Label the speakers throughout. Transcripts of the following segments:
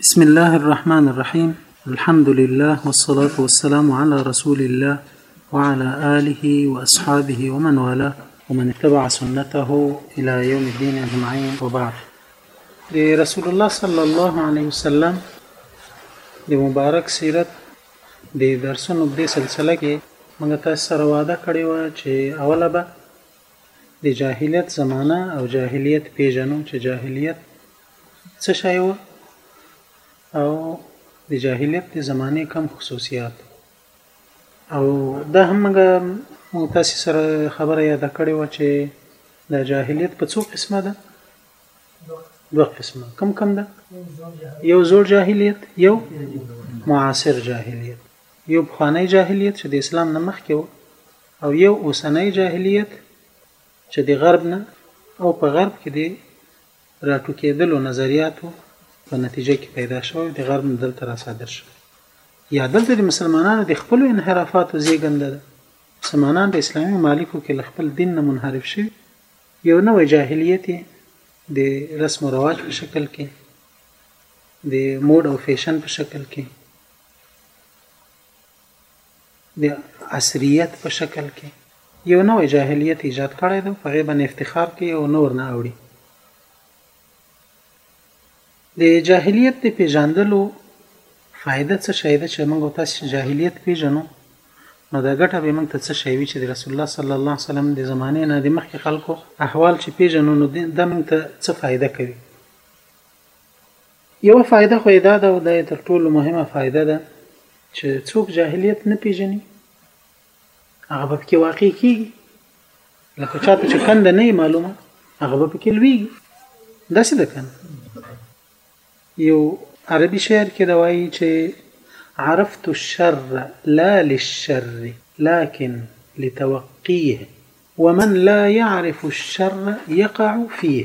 Speaker 1: بسم الله الرحمن الرحيم الحمد لله والصلاة والسلام على رسول الله وعلى آله وأصحابه ومن والاه ومن اتبع سنته إلى يوم الدين أجمعين وبعد رسول الله صلى الله عليه وسلم د مبارک سیرت د درسونو د سلسله کې موږ تاسو سره وعده کړې و چې اوله به د جاهلیت زمانہ او جاهلیت پیژنو چې جاهلیت څه شی وه او د جاهلیت د زمانې کم خصوصیات او دا هم موږ تاسو سره خبره یاده کړې و چې د جاهلیت په څو قسمه ده دوه قسمه کم کم ده یو زوړ جاهلیت یو معاصر جاهلیت یو پخوانی جاهلیت چې د اسلام نه مخکې و او یو اوسنی جاهلیت چې د غرب نه او په غرب کې دی راټوکېدلو نظریاتو په نتیجه کې پیدا شوی او د غرب نه دلته راصادر شوی یا دلته د مسلمانانو د خپلو انحرافاتو زېږنده ده. مسلمانان د اسلامي ممالکو کې له خپل دین نه منحرف شوي، یو نوی جاهلیت یې د رسم و رواج په شکل کې، د موډ او فیشن په شکل کې، د عصریت په شکل کې یو نوی جاهلیت ایجاد کړی دی، په هغې باندې افتخار کوي او نور نه اوړي. د جاهلیت د پیژندلو فایده څه شی ده چې موږ تاسو چې جاهلیت پیژنو نو دا ګټه به موږ ته څه شی وي چې د رسول الله صلی الله علیه وسلم د زمانه نه د مخکې خلکو احوال چې پیژنو نو دا موږ ته څه فایده کوي یوه فایده خو یې دا ده او دا یې تر ټولو مهمه فایده ده چې څوک جاهلیت نه پیژني هغه به پکې واقع کیږي لکه چاته چې کند نه معلومه هغه به پکې لویږي داسې ده کنه یو عربي شعر کې دا وایي چې عرفت الشر لا للشر لكن لتوقيه ومن لا يعرف الشر يقع فيه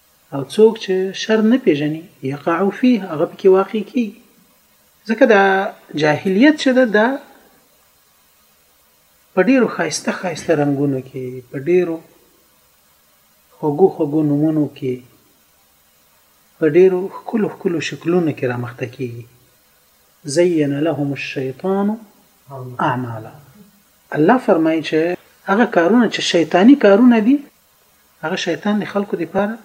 Speaker 1: او څوک چې شر نه پیژني یقع فيه هغه پکې واقع کیږي ځکه دا جاهلیت چې ده دا په ډیرو خایسته خایسته رنگونو کې په ډیرو خوګو خوګو نمونو کې په ډیرو خکلو خکلو شکلونو کې رامخته کیږي زین لهم الشیطان اعمالهم الله فرمایي چې هغه کارونه چې شیطانی کارونه دي هغه شیطان د خلکو دپاره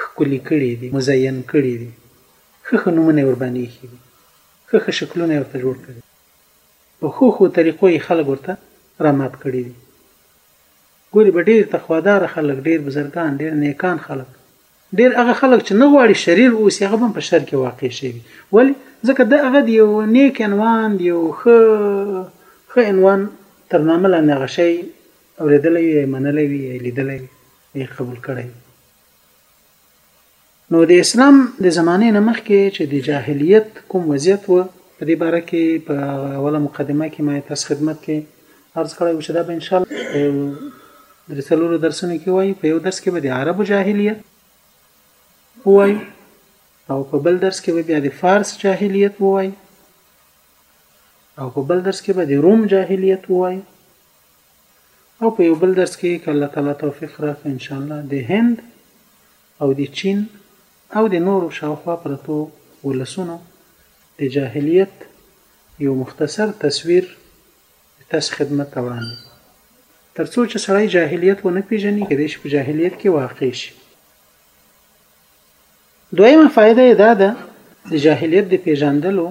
Speaker 1: ښکلي کړي دي، مزین کړي دي، ښه ښه نومونه یې ورباندې ایښي دي، ښه ښه شکلونه یې ورته جوړ کړي، په ښو ښو طریقو یې خلک ورته رامات کړي دي. ګورې به ډېر تقواداره خلک، ډېر بزرګان، ډېر نیکان خلک، ډېر هغه خلک چې نه غواړي شریر اوسي، هغه به هم په شر کې واقع شوي. ولې؟ ځکه ده هغه د یو نیک عنوان، د یو ښه ښه عنوان تر نامه لاندې هغه شی اورېدلی وي، یې منلی وي، یې لیدلی وي، یې قبول کړی وي. نو د اسلام د زمانې نه مخکې چې د جاهلیت کوم وضعیت و په دې باره کې په اوله مقدمه کې ما تاسو خدمت کې عرض کړی و چې دا به ان شاء الله د څلورو درسونو کې وایي په یو درس کې به د عربو جاهلیت وایي او په بل درس کې به بیا د فارس جاهلیت وایي او په بل درس کې به د روم جاهلیت وایي او په یو بل درس کې که الله تعالی توفیق راکړ ان شاء الله د هند او د چین او د نورو شاوخوا پرتو ولسونو د جاهلیت یو مختصر تصویر تاسو خدمت ته وړاندې ترڅو چې سړی جاهلیت ونه پیژني کېدای شي په جاهلیت کې واقع شي دویمه فایده یې دا ده د جاهلیت د پیژندلو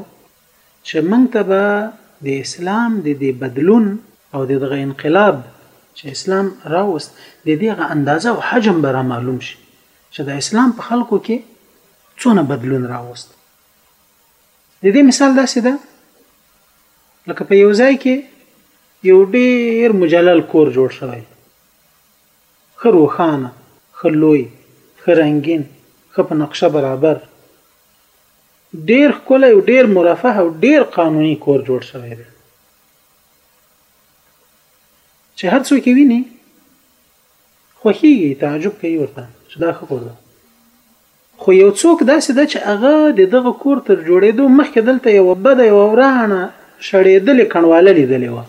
Speaker 1: چې موږ ته به د اسلام د دې بدلون او د دغه انقلاب چې اسلام راوست د دې غ اندازه او حجم به را معلوم شي چې د اسلام په خلکو کې څونه بدلون راوست د دې مثال داسې ده لکه په یو ځای کې یو ډیر مجلل کور جوړ شوی خه روخانه خه لوی خه رنگین خه په نقشه برابر ډیر ښکلی او ډیر مرفه او ډیر قانوني کور جوړ شوی دی چې هر څوک یې ویني خوښیږي تعجب کوي ورته چې دا ښه کور ده خو یو څوک داسې ده چې هغه د دغه کور تر جوړېدو مخکې دلته یوه بده یوه ورانه شړېدلې کڼواله لیدلې وه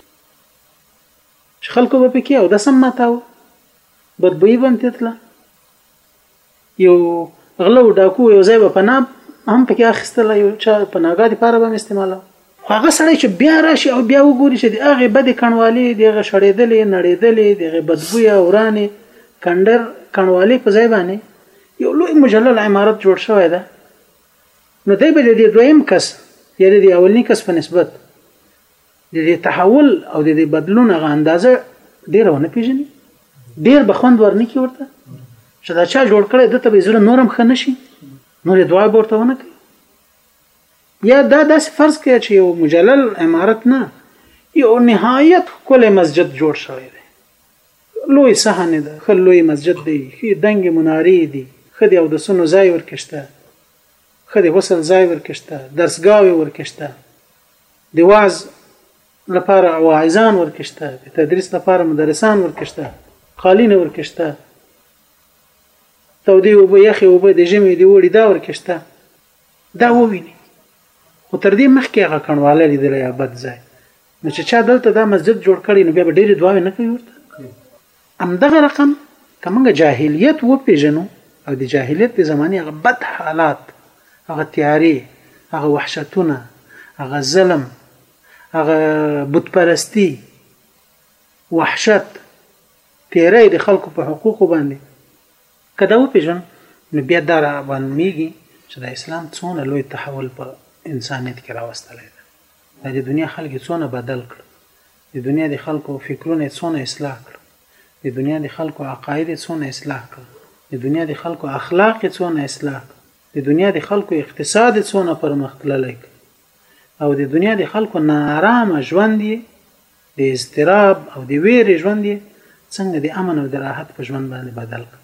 Speaker 1: چې خلکو به پکې او د سم ماتاو بدبویي به هم تېتله یو غله او ډاکو یو ځای به پناه هم پکې اخیستله یو چا پناهګاه دپاره به هم استعماله خو هغه سړی چې بیا راشي او بیا وګوري چې د هغې بدې کڼوالې د هغې شړېدلې نړېدلې د هغې بدبویه ورانې کنډر کڼوالې په ځای باندې یو لوی مجلل عمارت جوړ شوی ده نو دی به د دې دویم کس یا د دې اولني کس په نسبت د دې تحول او د دې بدلون غا اندازه ډیر ونه پیژني ډیر بخوند ورنکي ورته چې دا چا جوړ کړی د ته به زړه نورم خنه شي نور دعا ورته ونه کوي یا دا داسې فرض کړئ چې یو مجلل امارت نه یو نهایت ښکلی مسجد جوړ شوی دی لوی صحنه ده ښه لوی مسجد دی ښې دنګې منارې دي ښه د اودسونو ځای ورکشته ښه د غسل ځای ورکشته درسګاوې ورکشته د وعظ لپاره واعظان ورکه شته د تدریس لپاره مدرسان ورکه شته قالین ورکه شته تودې اوبه یخې اوبه د ژمي د وړي دا ورکه شته دا وویني خو تر دې مخکې هغه کڼواله لیدلی یا بد ځای نو چې چا دلته دا مسجد جوړ کړی نو بیا به ډېرې دعاوې نه کوي ورته همدغه رقم که موږ جاهلیت وپېژنو او د جاهلیت د زمانې هغه بد حالات، هغه تیارې، هغه وحشتونه، هغه ظلم، هغه بت پرستی، وحشت، تیری د خلکو په حقوقو باندې که دا وپېژنو نو بیا دا را معلومېږي چې د اسلام څونه لوی تحول په انسانیت کې راوستلی دی. د دنیا خلک یې څونه بدل کړل. د دنیا د خلکو فکرونه یې څونه اصلاح کړل، د دنیا د خلکو عقاید یې څونه اصلاح کړل، د دنیا د خلکو اخلاق یې څونه اصلاح کړل، د دنیا د خلکو اقتصاد یې څونه پرمختللی کړ او د دنیا د خلکو ناارامه ژوند یې د اضطراب او د ویرې ژوند یې څنګه د امن او د راحت په ژوند باندې بدل کړ.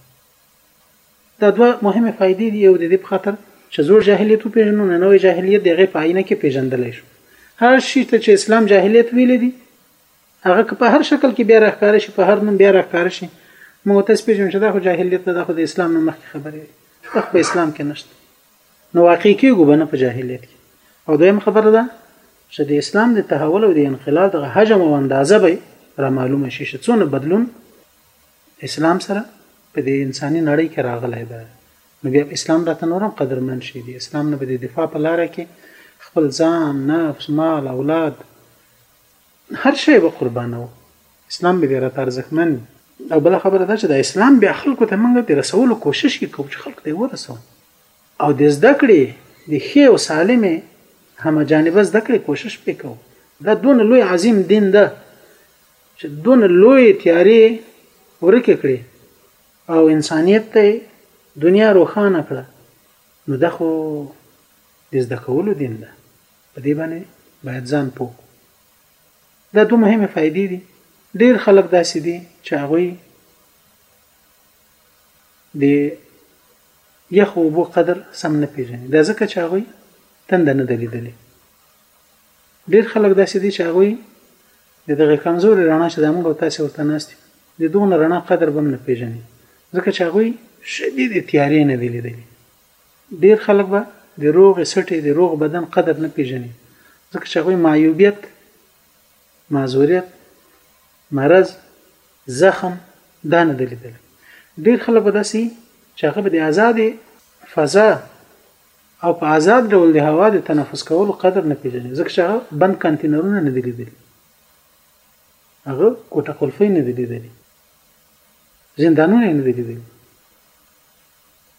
Speaker 1: دا دوه مهمې فایدې دي یو د دې په خاطر چې زوړ جاهلیت وپېژنو نه نوې جاهلیت د هغې په آینه کې پېژندلی شو هر شي ته چې اسلام جاهلیت ویل دي هغه که په هر شکل کې بیا راښکاره شي په هر نوم بیا راښکاره شي موږ تاسو پېژنو چې دا خو جاهلیت نه دا خو د اسلام نه مخکې خبرې دي دا خو په اسلام کې نشته نو واقع کېږو به نه په جاهلیت کې او دویم خبره ده چې د اسلام د تحول او د انقلاب د حجم او اندازه به را معلومه شي چې څونه بدلون اسلام سره په دې انساني نړۍ کې راغلی ده نو بیا اسلام راته نورم قدرمن شي دی اسلام نه به د دفاع په لار کې خپل ځان نفس مال اولاد هر شی به قربانو اسلام به راته ارزښتمن وي او بل خبره دا چې د اسلام بیا خلکو ته موږ د رسولو کوشش کوو چې خلکو ته ورسو او د زده کړې د ښې او سالمې هم جانبه زده کړې کوشش وکړو دا دون لوی عظیم دین ده چې دونه لوی تیارې ورکې کړې او انسانیت ته دنیا روښانه کړه نو دا خو د زده کولو دین ده په دې باندې باید ځان پوه دا دوه مهمه فائدې دي ډیر خلک داسې دي چې هغه د یخ اوبو قدر سم نه پیژني دا ځکه چې هغه تند نه دلیدلې ډېر خلک داسې دي چې هغوی د دغه کمزورې رڼا چې زموږ او تاسې ورته ناست یو د دغه رڼا قدر به هم نه پېژني ځکه چې هغوی شدید تیارې نه دي لیدلي ډېر خلک به د روغې سټې د روغ بدن قدر نه پېژني ځکه چې هغوی معیوبیت معذوریت مرض زخم دا نه دی لیدلی ډېر خلک به داسې چې هغه به د ازادې فضا او په آزاد ډول د هوا د تنفس کولو قدر نه پیژني ځکه چې هغه بند کانتینرونه نه دي لیدلي هغه کوټه قلفۍ نه دي لیدلي زندانونه نه دي لیدلي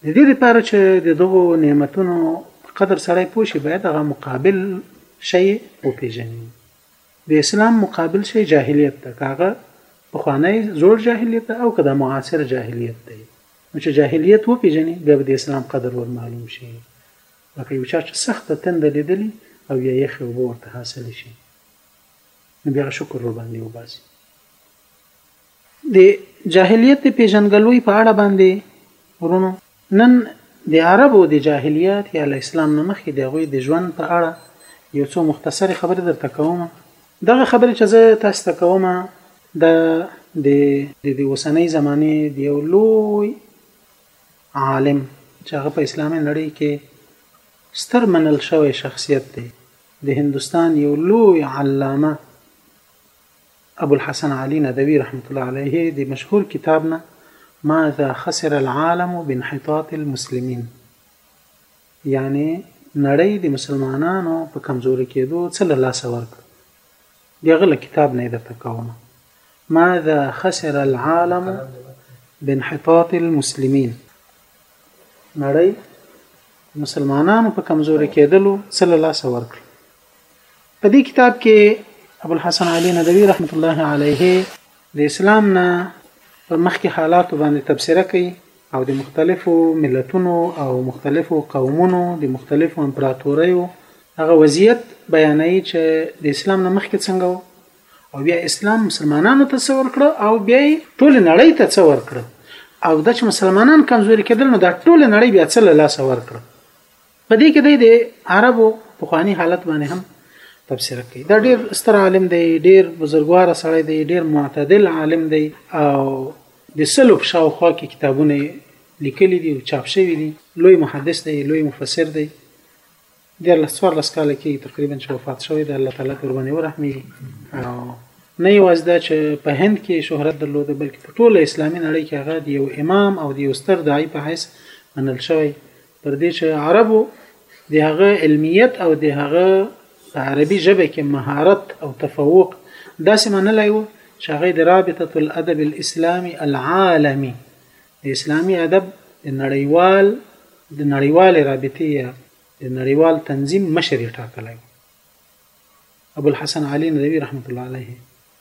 Speaker 1: د دې لپاره چې د دغو نعمتونو په قدر سړی پوه شي باید هغه مقابل شی وپیژني د اسلام مقابل شی جاهلیت ده که هغه پخوانی زوړ جاهلیت ده او که د معاصر جاهلیت دی نو چې جاهلیت وپیژني بیا به د اسلام قدر ور معلوم شي لکه یو چا چې سخته تنده لیدلې او یا یخې اوبه ورته حاصلې شي نو بیا شکر ور باندې وباسي د جاهلیت د پیژندګلوۍ په اړه باندې ورونو نن د عربو د جاهلیت یا له اسلام نه مخکې د هغوی د ژوند په اړه یو څو مختصرې خبرې درته کوم دغه خبرې چې زه تاسو ته کوم د د د اوسنۍ زمانې د یو لوی عالم چې هغه په اسلامي نړۍ کې ستر منل شوی شخصیت دی د هندستان یو لوی علامه ابو الحسن علي ندوي رحمت الله علیه د مشهور کتاب نه ماذا خسر العالم بانحطاط المسلمين یعنې نړۍ د مسلمانانو په کمزوري کېدو څه له لاسه ورکړل؟ د هغه له کتاب نه یې درته کوم، ماذا خسر العالم بانحطاط المسلمین، نړۍ د مسلمانانو په کمزوري کېدلو څه له لاسه ورکړل؟ په دې کتاب کې ابو الحسن علي ندوي رحمت الله علیه د اسلام نه په مخکې حالاتو باندې تبصره کوي او د مختلفو ملتونو او مختلفو قومونو د مختلفو امپراتوریو هغه وضعیت بیانوي چې د اسلام نه مخکې څنګه و او بیا اسلام مسلمانانو ته څور کړ او بیا ټول نړۍ ته څور کړ او د چې مسلمانان کمزوري کېدل نو دا ټول نړۍ بیا څه له لاسه ور کړ په دې کې دی د عربو پخوانی حالت باندې هم تفسیر کوي دا ډیر ستر عالم دی ډیر بزرګوار سړی دی ډیر معتدل عالم دی او د سلوف شاوخوا کې کتابونه لیکلي دي او چاپ شوي دي لوی محدث دی لوی مفسر دی د الله څوار لس کال کې تقریبا چې وفات شوی دی الله تعالی پر باندې ورحمېږي او نه یوازې دا چې په هند کې شهرت درلوده بلکې په ټوله اسلامي نړۍ کې هغه د یو امام او د یو ستر داعي په حیث منل شوی پر دې چې عربو د هغه علمیت او د هغه په عربي ژبه کې مهارت او تفوق داسې منلی و چې هغه د رابطه الادب الاسلامي العالمي د اسلامي ادب د نړیوال د نړیوال رابطې یا د نړیوال تنظیم مشر یې ټاکلی و ابو الحسن علي ندوي رحمت الله علیه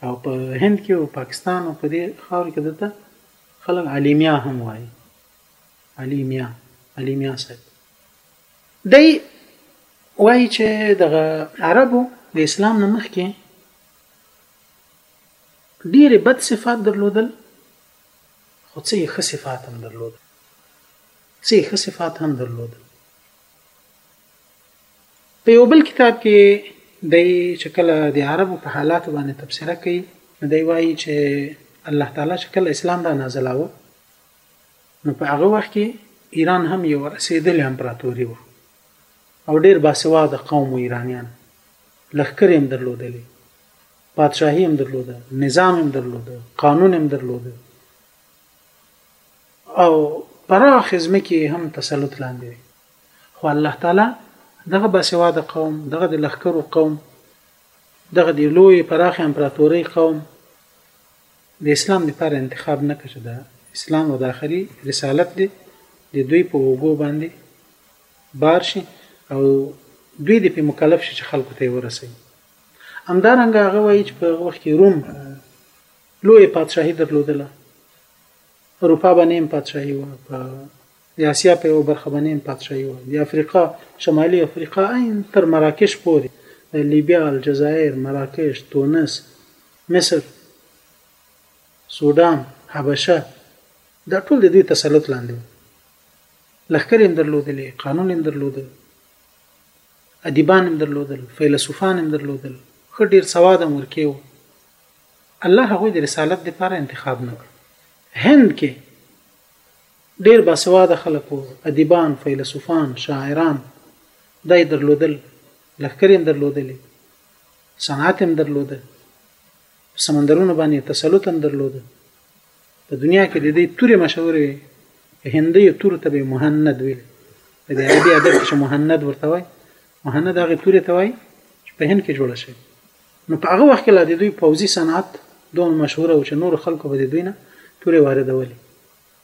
Speaker 1: او په هند کې او پاکستان او په دې خاور کې دته خلک علیمیا هم وایي علي ميا علي ميا صاحب دی وایي چې دغه عربو د اسلام نه مخکې ډېر بد صفات درلودل خو څه یې ښه صفات هم درلودل څه یې ښه صفات هم درلودل په یو بل کتاب کې د چې کله د عربو په حالاتو باندې تبصره کوي نو دی وایي چې الله تعالی چې کله اسلام را نازلاوه نو په هغه وخت کې ایران هم یو رسیدلې امپراتوري و او ډیر باسواده قوم و ایرانیان لخکرې هم درلودلې پادشاهي هم درلوده نظام هم درلوده قانون هم درلوده او پراخ ځمکې هم تسلط لاندې وي خو الله تعالی دغه باسواده قوم دغه د لخکرو قوم دغه د لوی پراخ امپراتوري قوم د اسلام لپاره انتخاب نه که چې دا اسلام او داخلي رسالت دې د دوی په اوږو باندې بار شي او دوی دې په مکلف شي چې خلکو ته یې ورسوي همدارنګه هغه وایي چې په هغه وخت کې روم لوی پادشاهي درلودله اروپا باندې هم پادشاهي وه په د اسیا په یوه برخه باندې هم پادشاهي وه. د افریقا، شمالي افریقا، ان تر مراکش پورې، د لیبیا، الجزایر، مراکش، تونس، مصر، سوډان، حبشه، دا ټول د دوی تسلط لاندې وو. لښکرې هم درلودلې، قانون هم درلوده، ادیبان هم درلودل، فیلسوفان هم درلودل، ښه ډېر سواد هم ورکې وو. الله هغوی د رسالت لپاره انتخاب نه کړل. هند کې، ډېر باسواده خلک وو، ادیبان، فیلسوفان، شاعران دا یې درلودل، لښکر یې هم درلودلې، صنعت یې هم درلوده، په سمندرونو باندې یې تسلط هم درلوده، په دنیا کې د دې تورې مشهورې وې، په هندیو تورو ته به مهند ویل، په دې عربي ادب کې چې مهند ورته وایي، مهند هغه تورې ته وایي چې په هند کې جوړه شوې. نو په هغه وخت کې لا د دوی پوځي صنعت دومره مشهور و چې نور خلکو به د دوی نه تورې واردولې.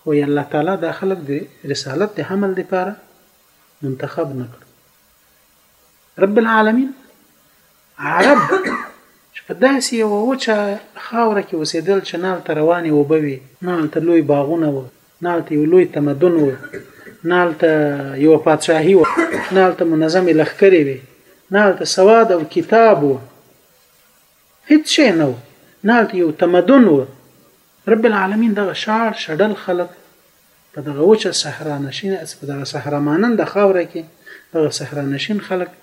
Speaker 1: وایي الله تعالی دا خلک د رسالت د حمل لپاره منتخب نه کړل رب العالمین عرب چې په داسې یو وچه خاوره کې اوسېدل چې نه هلته روانې اوبه وي نه هلته لوی باغونه وه نه هلته یو لوی تمدن و نه هلته یوه پادشاهي وه نه هلته منظمې لښکرې وې نه هلته سواد او کتاب و هیڅ شی نه وو نه هلته یو تمدن وو رب العالمین دغه شاړ شډل خلک په دغه وچه صحرا نشین اس په دغه صحرا ماننده خاوره کې دغه صحرا نشین خلک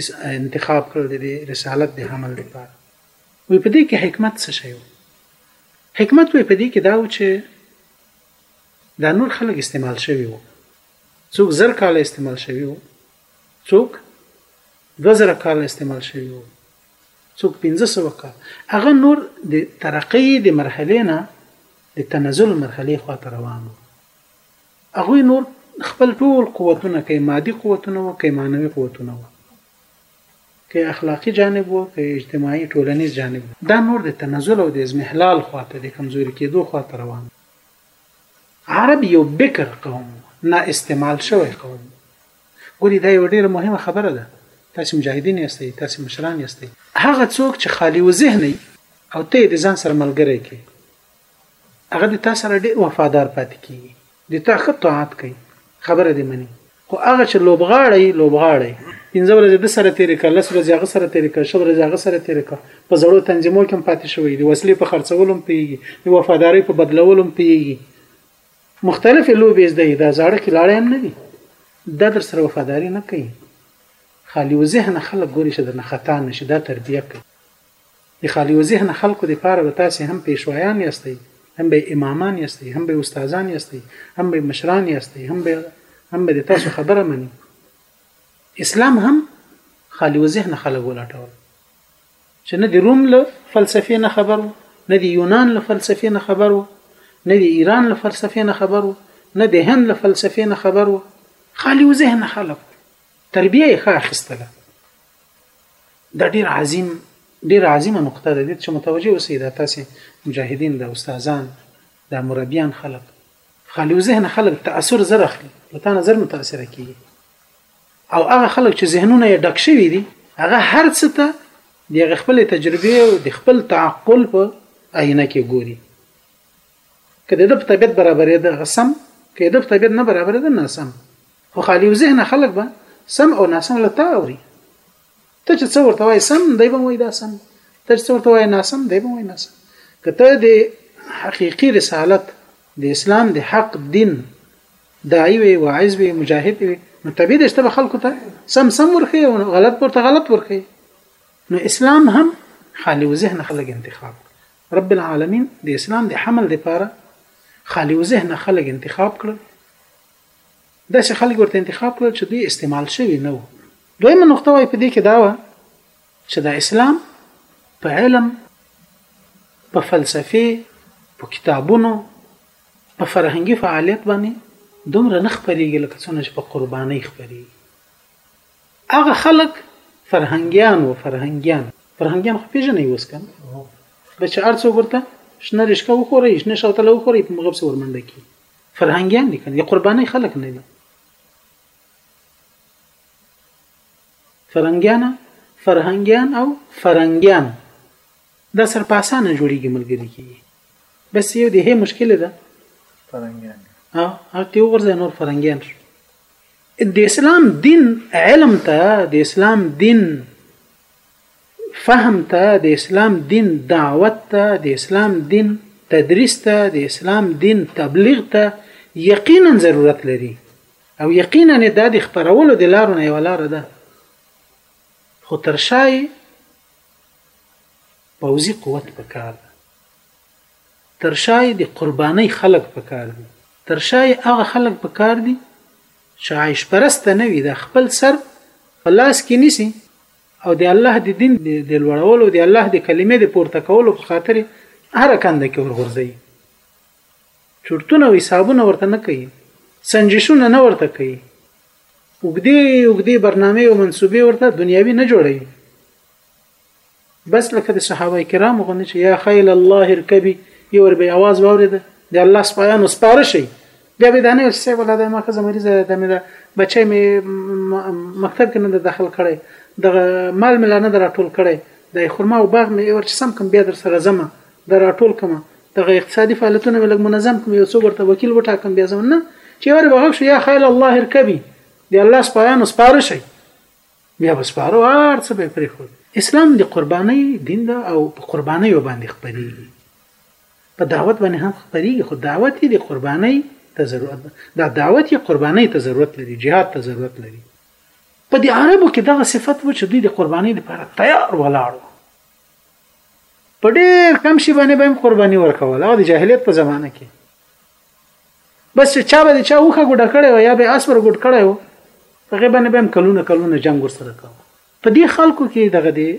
Speaker 1: اس انتخاب کړل د رسالت د حمل لپاره وی په دې کې حکمت څه شی وو حکمت وی په دې کې دا و چې دا نور خلک استعمال شوی وو څوک زر کال استعمال شوی وو څوک دوه زره کاله استعمال شوی وو څوک پنځه سوه کاله هغه نور د ترقۍ د مرحلې نه د تنزل مرحلې خوا ته روان وو هغوی نور خپل ټول قوتونه کوي مادي قوتونه وو کوي معنوي قوتونه وو که اخلاقي جانب وو که اجتماعي ټولنیز جانب دا نور د تنزل او د ازمحلال خوا ته د کمزوري کېدو خوا ته روان عرب یو بکر قوم نه استعمال شوی قوم ګوري دا یو ډیره مهمه خبره ده تاسو مجاهدین یاستئ تاسو مشران یاستئ هغه څوک چې خالی و ذهن او ته د ځان سره ملګری کې هغه د تاسو سره ډیر وفادار پاتې کیږي د تا خطوات کوي خبره دې مني خو هغه چې لوبغاړی لوبغاړی پنځه ورځې د سره تیرې کړ لس ورځې هغه سره تیرې کړ شل ورځې هغه سره تیرې کړ په زړو تنظیمو کې هم پاتې شوی دی وسلې په خرڅولو هم پیږي د وفادارۍ په بدلولو هم پیږي مختلف لوبې زده دا زاړه کلاړې هم نه دي دا در سره وفاداری نه کوي خالی و ذهن خلک ګوري چې د نه خطا نشي دا تربیه کوي د خالیوذهنه خلکو دپاره به تاسې هم پیشوایان یاستئ، هم به امامان یاستئ، هم به استادان یاستئ، هم به مشران یاستئ، هم به هم به د تاسو خبره مني. اسلام هم خالیوذهنه خلک ولټول چې نه د روم له فلسفې نه خبر وو، نه د یونان له فلسفې نه خبر وو، نه د ایران له فلسفې نه خبر وو، نه د هند له فلسفې نه خبر وو. خالیوذهنه خلک تربیه یې ښه اخیستله. دا ډیر عظیم ډیر عظیمه نقطه ده چې متوجه اوسئ دا تاسو مجاهدین د استادان د مربیان خلک خالو ذهن خلک تاثیر زر اخلي لته نظر متاثر کیږي او هغه خلک چې ذهنونه یې ډک شوي دي هغه هر څه ته د خپل تجربه او د خپل تعقل په آینه کې ګوري کله د طبيعت برابرې ده سم کله د طبيعت نه برابرې ده نه سم خو خالي ذهن خلک به سم او ناسم له تا اوري ته چې څو ورته وای سم دی به وای دا سم ته چې څو ورته وای ناسم دی به وای ناسم کته د حقيقي رسالت د اسلام د حق دین داعی وي واعظ وي مجاهد وي نو طبيعي دشته به خلکو ته سم سم ورخي او غلط ورته غلط ورخي نو اسلام هم خالي وذهن خلک انتخاب رب العالمین د اسلام د حمل لپاره خالي وذهن خلک انتخاب کړل داسې خلک ورته انتخاب کړل چې دوی استعمال شوي نه وو دویمه نقطه وایي په دې کې دا وه چې د اسلام په علم په فلسفه په کتابونو په فرهنګي فعالیت باندې دومره نه خبرېږي لکه څونه چې په قربانۍ خبرېږي هغه خلک فرهنګیان و فرهنګیان فرهنګیان خو پیژنې اوس کم بچ ارڅو ورته شنه رشکه وخوري شنه شوتله وخوري په مغب سور منډه کی فرهنګیان دي کنه د قرباني خلک نه دي فرهنګیان فرهنګیان او فرهنګیان دا سر په اسانه جوړیږي ملګری کی بس یو دی هي مشکله ده
Speaker 2: فرهنګیان
Speaker 1: او او ته ورځ نور فرهنګیان شو د اسلام دین علم ته د اسلام دین فهم ته د اسلام دین دعوت ته د اسلام دین تدریس ته د اسلام دین تبلیغ ته یقینا ضرورت لري او یقینا دا د خبرولو د لارو نه یو لار ده خو تر شای پوزي قوت پکار ده تر شای د قرباني خلق پکار دي تر شای هغه خلق پکار دي چې عايش پرسته نه وي د خپل سر په لاس کې نيسي او د الله د دین د لوړولو د الله د کلمې د پورته کولو په خاطر هر کند کې ورغورځي چورتونه او حسابونه ورته نه کوي سنجشونه نه ورته کوي وګدي وګدي برنامه او منسوبه ورته دنیوي نه جوړي بس لکه د صحابه کرامو غو چې یا خیل الله ارکبي یو ور به आवाज واورید د الله سپایانو سپاره شي بیا به دانه یوسف صاحب الله د مخه زمری زه د مې بچی می مکتب کې نه د داخل کړي د مال ملا نه راټول کړي د خرما او باغ می ورچ سم کوم بیا در سره زمه د راټول کوم دغه اقتصادي فعالیتونه مې لږ منظم کوم یو څوک ورته وکیل وټاکم بیا زمنه چې ور بغښ یا خیال الله ارکبي دی الله سپایانو سپار شي بیا به سپارو هر څه به پریخود اسلام د قربانۍ دین ده او په قربانۍ باندې خبرېږي په دعوت باندې هم خبرېږي خو دعوت یې د قربانۍ ته ضرورت ده دا دعوت یې قربانۍ ته ضرورت لري جهاد ته ضرورت لري په دې عربو کې دغه صفت و چې دوی د قربانۍ لپاره تیار ولاړو په ډېر کم شي باندې به هم قرباني ورکوله د جاهلیت په زمانه کې بس چې چا به چا وخه ګډه کړي یا به اسبر ګډ کړي وو هغه باندې به هم کلونه کلونه جنگ ور سره کاوه په دې خلکو کې دغه دی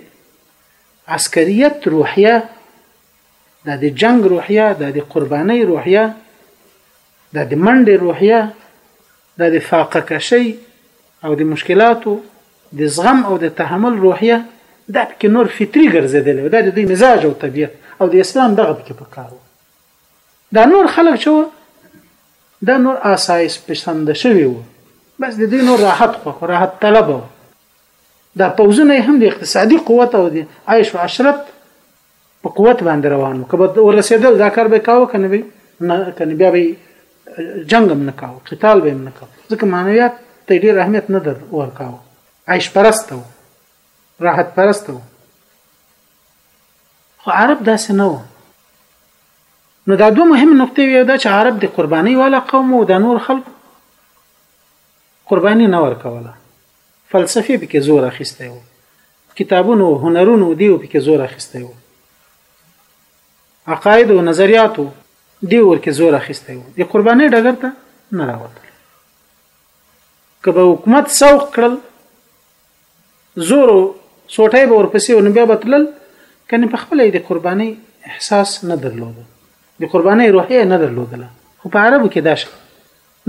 Speaker 1: عسکریت روحیه د د جنگ روحیه د د قرباني روحیه د د منډې روحیه د د فاقه کشي او د مشکلاتو د زغم او د تحمل روحیه دا پکې نور فطري ګرځیدل دا د دوی مزاج او طبیعت او د اسلام دغه پکې پکارو دا نور خلک چې وو دا نور آسایس پسند شوي وو بس د دوی نور راحت خوښ راحت طلب وو دا پوزونه هم د اقتصادي قوت او د عیش او عشرت په قوت باندې روانو کبه ورسېدل دا کار به کاوه کنه به نه کنه بیا به جنگ هم نه کاوه قتال به هم نه کاوه ځکه معنویات ته ډیر اهمیت نه در ورکاوه عیش پرست وو راحت پرست وو خو عرب داسې نه وو نو دا دوه مهمه نقطې یو دا چې عرب د قرباني والا قوم او د نور خلکو قرباني نه ورکوله فلسفي پکې زور اخیستی وو کتابونو هنرونو دیو پکې زور اخیستی وو عقاید او نظریاتو دی ورکه زور اخیستی وو د قرباني ډګر ته نه راوتل کبه حکومت سوق کړل زورو سوټه به ورپسې ونه بیا بتلل کنه په خپل د قرباني احساس نه درلود د قرباني روحیه نه درلودله خو په عربو کې دا شو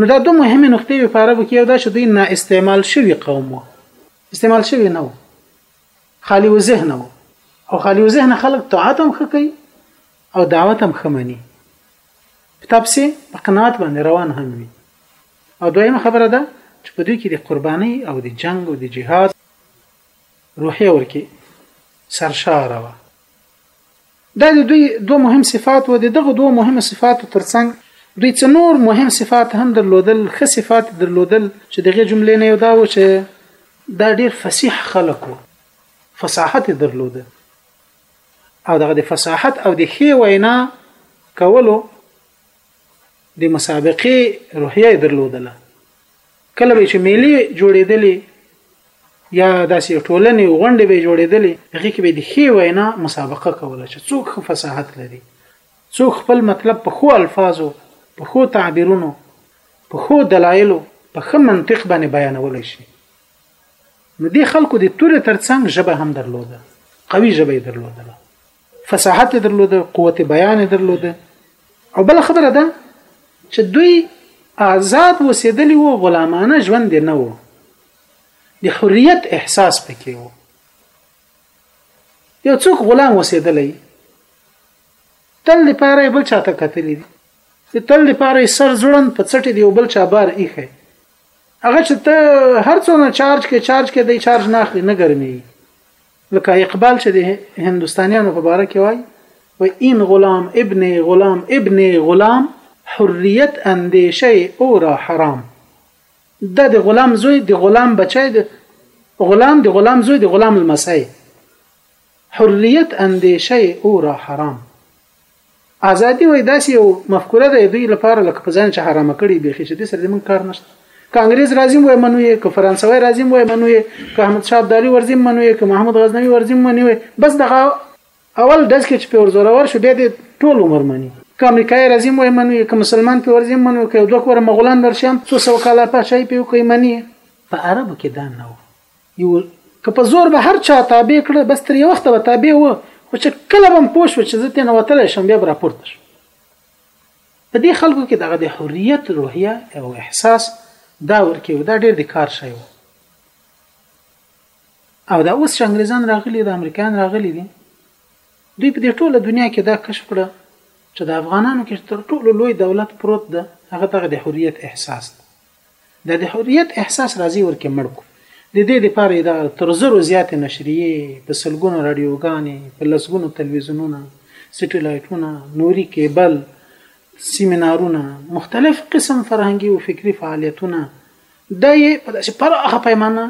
Speaker 1: نو دا دوه مهمه نقطې په عربو کې یو دا شو دوی نه استعمال شوی قوم وو استعمال شوی نه وو خالی و ذهن وو او خالی و ذهن خلک طاعت هم خکې او دعوت هم خمني تاپسې په قناعت باندې روان هم وي او دویمه خبره ده چې په دوی کې د قرباني او د جنگ او د جهاد روحیه ورکی سرشاره وه دا د دوی دوه مهم صفات و د دغه دوه مهم صفات ترڅنګ دوی څه نور مهم صفات هم درلودل ښه صفات درلودل چې دغه جملې نه یو دا و چې دا ډیر فصیح خلکو فصاحت درلوده او دغه د فصاحت او د ښې وینا کولو د مسابقې روحیه درلودله کله به چې میلي جوړېدلې یا داسې ټولنې غونډې به جوړېدلې هغه کې به د ښې وینا مسابقه کوله چې څوک خو فصاحت لري څوک خپل مطلب په خو الفاظو په خو تعبیرونو په خو دلایلو په خو منطق باندې بیانول شي نو دې خلکو د تورې ترڅنګ ژبه هم درلوده قوي ژبه یې درلوده فصاحت یې درلوده قوت بیان یې درلوده او بل خبره ده چې دوی آزاد وسیدلی وو غلامانه ژوند نه وو د حریت احساس پکې وو یو څوک غلام وسیدلی تل لپاره بل چاته کتلی دی تل لپاره سر ځړن په څټې دی بل چا بار ایخه هغه چې ته هر څونه چارج کې چارج کې دی چارج نه اخلي نه ګرمي لکه اقبال چې د هندستانيانو په باره کې وای و این غلام ابن غلام ابن غلام حریت اندیشه او را حرام د د غلام زوی د غلام بچی د غلام د غلام زوی د غلام لمسی حریت اندیشه او را حرام ازادي وای داسې یو مفکوره ده دوی لپاره لکه په ځان چې حرامه کړي بيخي چې دې سره موږ کار نشته که انګريز راځم وای منو یې که فرانسوي راځم وای منو یې که احمد شاه ابدالي ورځم منو یې که محمود غزنوي ورځم منو یې بس دغه اول دز کې چې په ورزورور شو بیا دې ټول عمر مني که امریکای راځم وای منو یې که مسلمان په ورځم منو که دوه کور مغولان درشم څو سو کاله پاشای په کوي مني په عربو کې دا نه و یو که په زور به هر چا تابع کړ بس تر یو وخت به تابع و خو چې کله بم پوه شو چې زه تېنه وتلی شم بیا به راپورته شو په دې خلکو کې دغه د حریت روحیه او احساس دا ورکې و دا ډېر د کار شی و او دا اوس چې انګریزان راغلي د امریکایان راغلي دي دوی په دې ټوله دنیا کې دا کشف کړه چې د افغانانو کې تر ټولو لوی دولت پروت ده هغه دغه د حریت احساس ده دا د حریت احساس راځي ورکه مړ کو د دې لپاره یې دا تر زرو زیاتې نشریې په سلګونو رادیوګانې په لسګونو تلویزیونونه سټیلایټونه نوري کیبل سیمینارونه مختلف قسم فرهنګي او فکری فعالیتونه دا یې په داسې پراخه پیمانه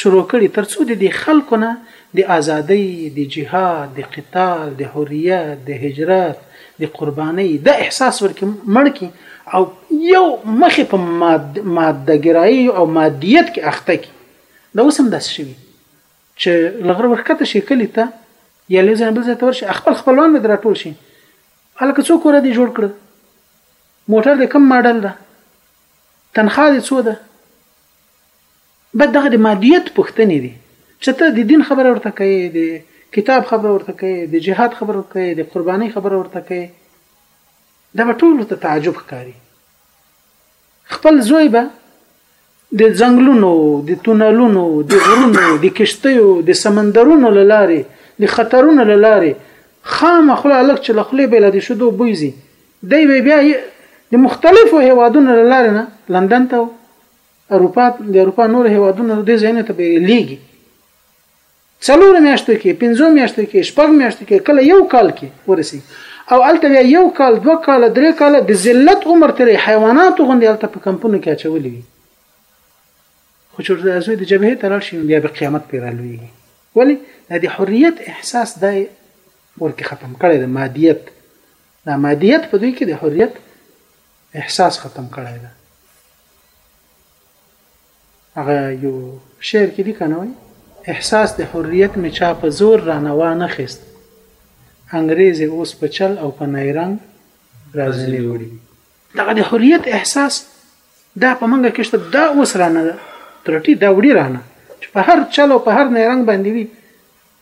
Speaker 1: شروع کړي تر څو د دې خلکو نه د ازادۍ، د جهاد، د قتال، د حریت، د هجرت، د قربانۍ دا احساس ورکې مړ کړي او یو مخې په ماده ګرایۍ او مادیت کې اخته کړي دا اوس هم داسې شوي چې له غره ورښکته شي کلي ته یا له ځای بل ځای ته ورشي خپل خپلوان به راټول شي هلکه څو کوره دې جوړ کړه موټر دې کم ماډل ده تنخوا دې څو ده بس دغه د مادیت پوښتنې دي چې ته د دین خبره ورته کوې د کتاب خبره ورته کوې د جهاد خبره ورته کوې د قربانۍ خبره ورته کوې دا به ټول ته تعجب ښکاري خپل زوی به د ځنګلونو د تونلونو د غرونو د کشتیو د سمندرونو لارې د خطرونو لارې خامه خلا لک چې لخلې به لدی شدو بویزي دی به بیا د مختلفو هیوادونو لارې نه لندن ته اروپا د اروپا نور هیوادونه دې ځایونو ته بیلیږي څلور میاشتو کې پنځو میاشتو کې شپږ میاشتو کې کله یو کال کې ورسی او الته بیا یو کال دوه کال درې کال د ذلت عمر ترې حیوانات غوندې الته په کمپونو کې اچولې وي خو چې ورته زوی د جبهې ته لاړ شي بیا به قیامت پرې رالویږي ولې دا د حریت احساس دی ورکه ختم کړی د مادیت دا مادیت په دوی کې د حریت احساس ختم کړی ده هغه یو شعر کې لیکنه وای احساس د حریت می چا په زور رانوا نه خست انګريز اوس په چل او په نایرنګ راځنی وړي دغه د حریت احساس دا په منګه کې شته دا اوس رانه ترټي دا وړي رانه چې په هر چل او په هر نایرنګ باندې وي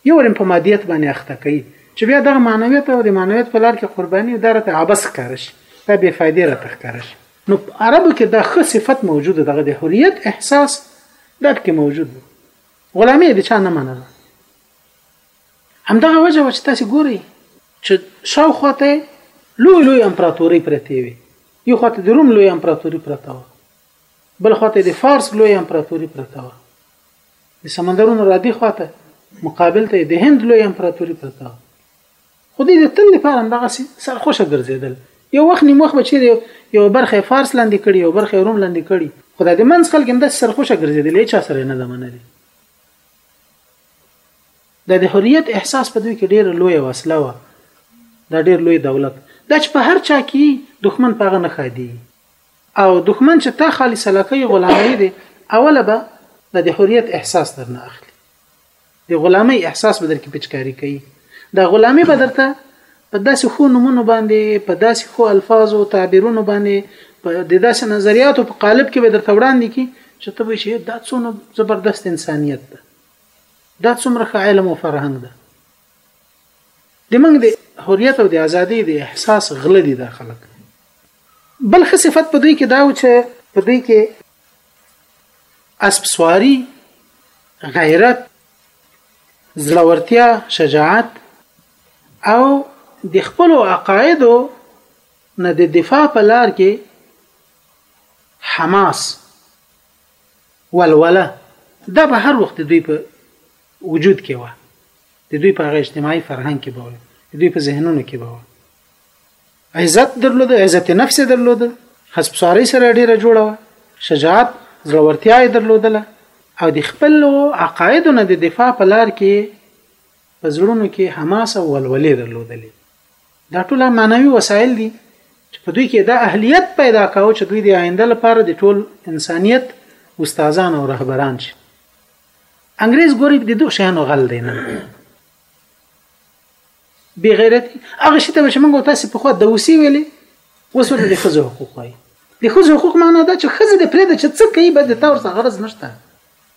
Speaker 1: یو ریم په مادیت باندې اخته کوي چې بیا دغه معنویت او د معنویت په لار کې قرباني دا راته عبس ښکاره شي دا بې فایدې راته ښکاره شي نو عربو کې دا ښه صفت موجود دغه د حریت احساس دا پکې موجود دی غلامي د چا نه منله همدغه وجه و چې تاسو ګورئ چې شاوخوا ته لوی لوی امپراتوري پرتې وي یو خواته د روم لوی امپراتوري پرته و بل خواته د فارس لوی امپراتوري پرته و د سمندرونو رادی خواته مقابل ته د هند لوی امپراتوري پرته وه خو دوی د تل لپاره همدغسې سرخوشه ګرځېدل یو وخت نیم وخت به چیرې یو برخه فارس لاندې کړي یو برخه روم لاندې کړي خو دا د منځ خلک همداسې سرخوشه ګرځېدل هېچا سره یې نه ده منلې دا د حریت احساس په دوی کې ډېره لویه وسله وه دا ډېر لوی دولت دا چې په هر چا کې دښمن په هغه نه ښادېږي او دښمن چې تا خالي سلاکي غلامي دي اوله به د حریت احساس درنه اخلي د غلامي احساس به درکې پچکاری کوي دا غلامي به درته په داسې خو نمونه باندې په داسې خو الفاظو تعبیرونو باندې په داسې نظریاتو په قالب کې به درته وړاندې کی چې ته به شي دا څونه زبردست انسانیت ده دا څومره ښه علم او فرهنګ ده د موږ د حریت او د ازادۍ د احساس غله دي دا خلک بل ښه صفت په دوی کې دا و چې په دوی کې اسب سواری غیرت زړورتیا شجاعت او د خپل عقایدو نه د دفاع په لار کې حماس ولوله دا به هر وخت دوی په وجود کې وه د دوی په هغه اجتماعي فرهنګ کې به د دوی په ذهنونو کې به عزت درلود عزت نفس درلود حسب سواری سره ډیره جوړه وه شجاعت زړورتیا یې درلودله او د خپل عقایدو نه د دفاع په لار کې په زړونو کې حماس او ولولې درلودلې دا ټول معنوي وسایل دي چې په دوی کې دا اهلیت پیدا کاوه چې دوی د آینده لپاره د ټول انسانیت استادان او رهبران شي انګريز ګوري د دوه شیانو غل دی نن بی غیرتی هغه شته چې موږ تاسو په خو د وسی ویلې اوس ورته د خزو حقوق وای د خزو حقوق معنا دا چې خزه د پرې د چې څه کوي به د تور څخه غرض نشته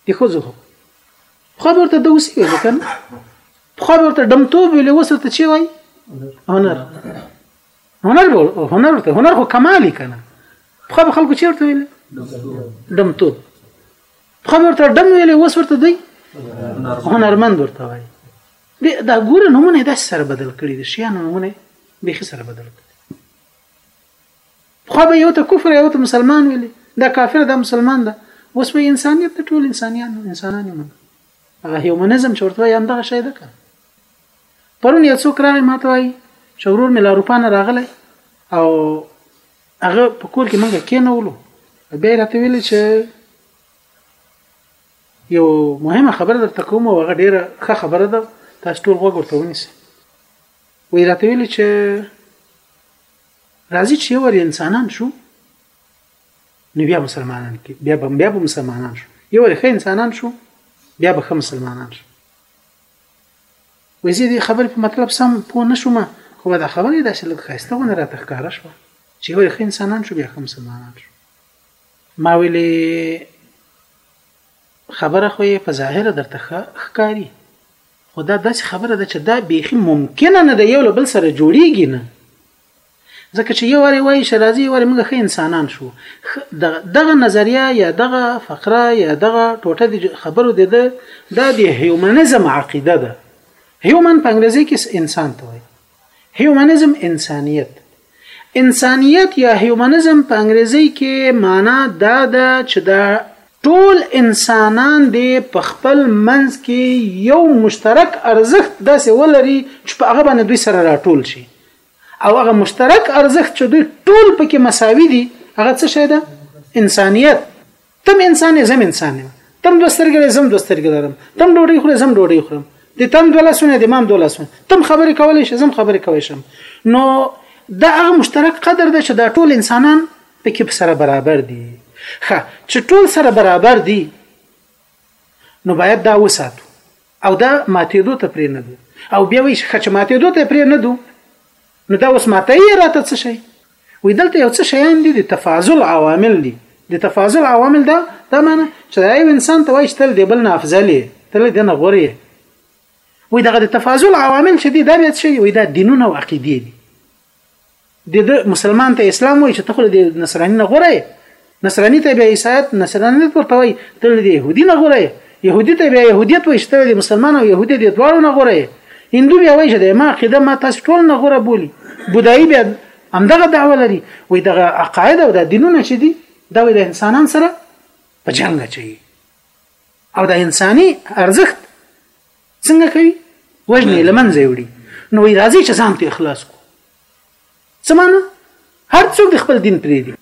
Speaker 1: د خزو حقوق خو ورته د وسی ویلې کنه خو ورته دمتوب ویلې اوس ورته چی وای هنر هنر بول هنر ورته هنر خو کمالی کنه خو خلکو چیرته ویلې دمتوب خو ورته دم ویلې اوس ورته دی هنرمند ورته وای دی دا ګوره نمونه د سره بدل کړي د شیانو نمونه به سره بدل کړي خو به یو ته کفر یو ته مسلمان ویلې دا کافر دا مسلمان ده اوس به انسانیت د ټول انسانیان انسانان یې مني هغه هیومنزم چې ورته یان دغه شی ده کنه پرون یو څوک راغی ماته وای چې ورور مې له اروپا نه راغلی او هغه په کور کې مونږه کېنولو بیا راته ویل چې یو مهمه خبره درته کوم او هغه ډیره ښه خبره ده تاسو ټول غوږ ورته ونیسئ وی راته ویل چې راځي چې یو انسانان شو نو بیا مسلمانان کې بیا به بیا به مسلمانان شو یو ښه انسانان شو بیا به ښه مسلمانان شو وایي زه دې خبرې په مطلب سم پوه نه شوم خو دا خبره یې داسې لږ ښایسته غونه راته ښکاره شوه چې یو یې ښه انسانان شو بیا ښه مسلمانان شو ما ویلې خبره خو یې په ظاهره درته ښه ښکاري خو دا داسې خبره ده چې دا بیخي ممکنه نه ده یو له بل سره جوړیږي نه ځکه چې یو واري وایي چې راځي یو واري موږ ښه انسانان شو دغه نظریه یا دغه فقره یا دغه ټوټه د خبرو د ده دا د هیومنزم عقیده ده هیومن په انګریزي کې انسان ته وایي هیومنزم انسانیت انسانیت یا هیومنزم په انګریزي کې معنا دا ده چې دا ټول انسانان دی په خپل منځ کې یو مشترک ارزښت داسې ولري چې په هغه باندې دوی سره راټول شي او هغه مشترک ارزښت چې دوی ټول پکې مساوي دي هغه څه شی ده انسانیت تم انسان زم انسان یم تم دوه سترګې لري زم دوه سترګې لرم تم ډوډۍ خوري زم ډوډۍ خورم د تم دوه لاسونه د مام دوه لاسونه تم خبرې کولای شي زم خبرې کوي شم نو دا هغه مشترک قدر دی چې دا ټول انسانان پکې په سره برابر دي ښه چې ټول سره برابر دي نو باید دا وساتو او دا ماتېدو ته پرې نه دو او بیا وایي چې ماتېدو ته پرې نه دو نو دا اوس ماته یې راته څه شي وي دلته یو څه شیان دي د تفاضل عوامل دي د تفاضل عوامل دا دا معنی چې دا یو انسان ته وایي چې تل دی بل نه افضل یې تل دی نه غوره یې وي دغه د تفاضل عوامل چې دي دا بیا څه وي دا دینونه او عقیدې دي د ده مسلمان ته اسلام وای چې ته خو د نصراني نه غوره نصراني ته بیا عیسایت نصراني ورته وای ته د يهودي نه غوره يهودي ته بیا يهودیت وای چې ته د مسلمان او يهودي د دواړو نه غوره هندو بیا وای چې د ما عقیده ما تاسو ټول نه غوره بولی بودایی بیا همدغه دعوه لري وای دغه عقاید او د دینونه چې دي دا د انسانان سره په جنگ اچي او د انساني ارزښت څنګه کوي وجنه لمنځه وړي نو راځي چې ځان ته اخلاص کو څه معنی هر څوک د خپل دین پرې دی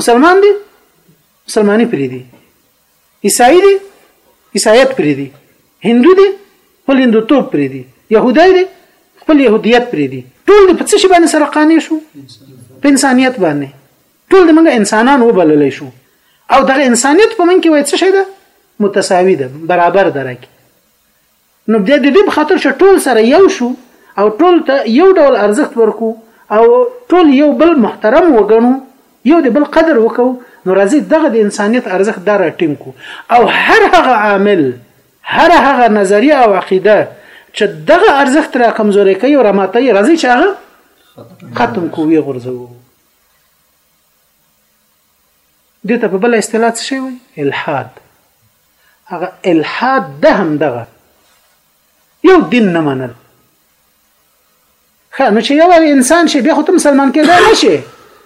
Speaker 1: مسلمان دی مسلمانی پرې دی عیسائی دی عیسایت پرې دی هندو دی خپل هندوتوب پرې دی يهودای دی خپل يهودیت پرې دی ټول په څه شي باندې سره قانع شو په انسانيت باندې ټول موږ انسانان وبلل شو او دغه انسانيت په من کې وای څه شي ده متساوي ده برابر درکه نو بیا د دې په خاطر چې ټول سره یو شو او ټول ته یو ډول ارزښت ورکو او ټول یو بل محترم وګڼو یو د بل قدر وکړو نو راځي دغه د انسانیت ارزښت دا راټینګو او هر هغه عامل هر هغه نظریه او عقیده چې دغه ارزښت را کمزورې کوي او راماته یې راځي چې هغه ختم کوي غورځوو دته په بل اصطلاح څه شي وي الحاد هغه الحاد ده هم دغه یو دین نه منل خا نو چې یو انسان شي بیا خو ته مسلمان کېدای نه شي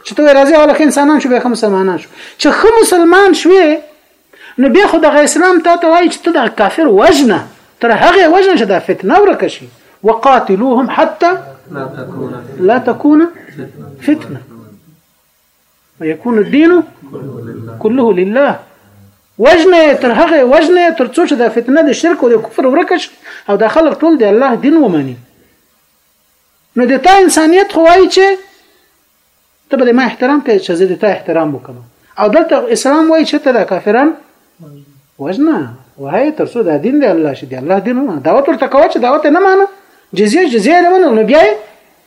Speaker 1: چې ته راځي او لکه انسانان شو بیا خو مسلمانان شو چې خو مسلمان شوې نو بیا خو دغه اسلام ته ته وایي چې ته د کافر وجنه تر هغه وجنه چې دا فتنه ورکه شي وقاتلوهم حتى لا تكون فتنه ويكون الدين كله لله وجنه تر هغه وجنه تر څو چې د فتنه د شرک او د کفر ورکش او د خلک ټول د الله دین ومني نو د تا انسانیت خو وایي چې ته به ما احترام کوي چې زه د تا احترام وکم او دلته اسلام وایي چې ته د کافران وجنه وای تر څو د دین د الله شي د الله دین نه دعوت ورته کوي چې دعوت نه مانه جزيه جزيه نه منه نو بیا